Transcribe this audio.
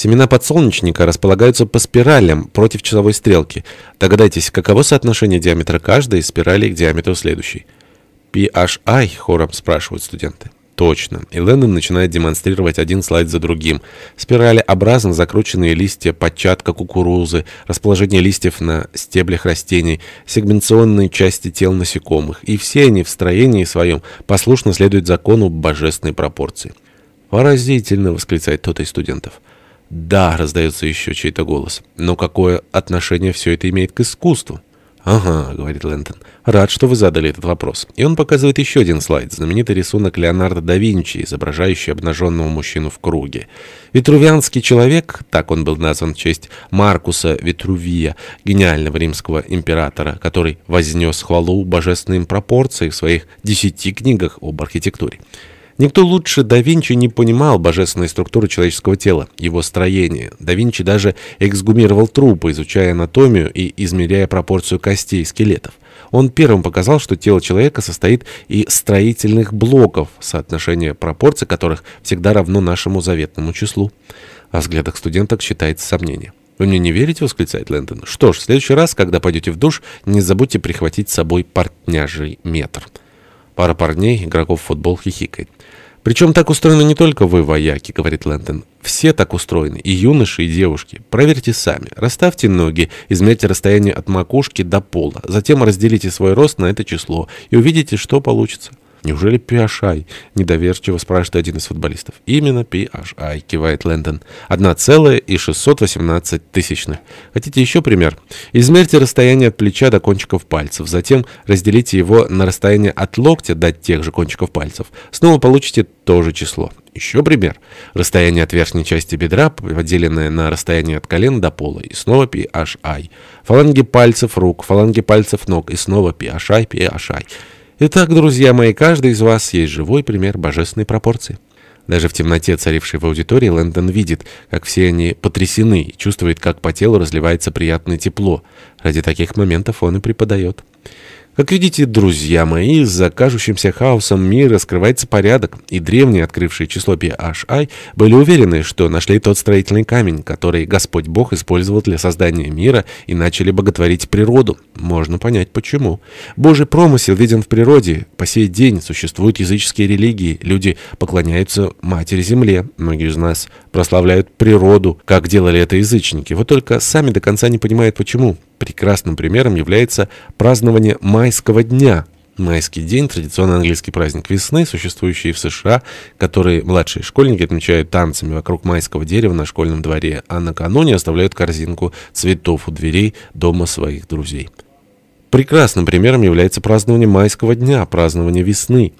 Семена подсолнечника располагаются по спиралям против часовой стрелки. Догадайтесь, каково соотношение диаметра каждой из спиралей к диаметру следующей? PHI, хором спрашивают студенты. Точно. И Леннон начинает демонстрировать один слайд за другим. Спирали образно закрученные листья початка кукурузы, расположение листьев на стеблях растений, сегментационные части тел насекомых. И все они в строении своем послушно следуют закону божественной пропорции. «Поразительно!» — восклицает кто-то из студентов. «Да», — раздается еще чей-то голос. «Но какое отношение все это имеет к искусству?» «Ага», — говорит Лэнтон, — «рад, что вы задали этот вопрос». И он показывает еще один слайд, знаменитый рисунок Леонардо да Винчи, изображающий обнаженного мужчину в круге. Витрувианский человек, так он был назван в честь Маркуса Витрувия, гениального римского императора, который вознес хвалу божественным пропорции в своих десяти книгах об архитектуре. Никто лучше да Винчи не понимал божественной структуры человеческого тела, его строения. Да Винчи даже эксгумировал трупы, изучая анатомию и измеряя пропорцию костей скелетов. Он первым показал, что тело человека состоит из строительных блоков, соотношение пропорций которых всегда равно нашему заветному числу. О взглядах студенток считается сомнение. «Вы мне не верите?» — восклицает Лэндон. «Что ж, в следующий раз, когда пойдете в душ, не забудьте прихватить с собой портняжий метр». Пара парней, игроков в футбол, хихикает. «Причем так устроены не только вы, вояки», — говорит Лэндон. «Все так устроены, и юноши, и девушки. Проверьте сами. Расставьте ноги, измерьте расстояние от макушки до пола. Затем разделите свой рост на это число и увидите, что получится». «Неужели PHI?» — недоверчиво спрашивает один из футболистов. «Именно PHI», — кивает Лэндон. «Одна целая и 618 тысячных. Хотите еще пример? Измерьте расстояние от плеча до кончиков пальцев. Затем разделите его на расстояние от локтя до тех же кончиков пальцев. Снова получите то же число. Еще пример. Расстояние от верхней части бедра, поделенное на расстояние от колена до пола. И снова PHI. Фаланги пальцев рук, фаланги пальцев ног. И снова PHI, PHI. Итак, друзья мои, каждый из вас есть живой пример божественной пропорции. Даже в темноте, царившей в аудитории, Лэндон видит, как все они потрясены и чувствует, как по телу разливается приятное тепло. Ради таких моментов он и преподает. Как видите, друзья мои, за кажущимся хаосом мира скрывается порядок, и древние, открывшие число PHI, были уверены, что нашли тот строительный камень, который Господь Бог использовал для создания мира, и начали боготворить природу. Можно понять, почему. Божий промысел виден в природе. По сей день существуют языческие религии, люди поклоняются Матери-Земле. Многие из нас прославляют природу, как делали это язычники. Вот только сами до конца не понимают, почему. Прекрасным примером является празднование майского дня. Майский день – традиционный английский праздник весны, существующий в США, который младшие школьники отмечают танцами вокруг майского дерева на школьном дворе, а накануне оставляют корзинку цветов у дверей дома своих друзей. Прекрасным примером является празднование майского дня, празднование весны.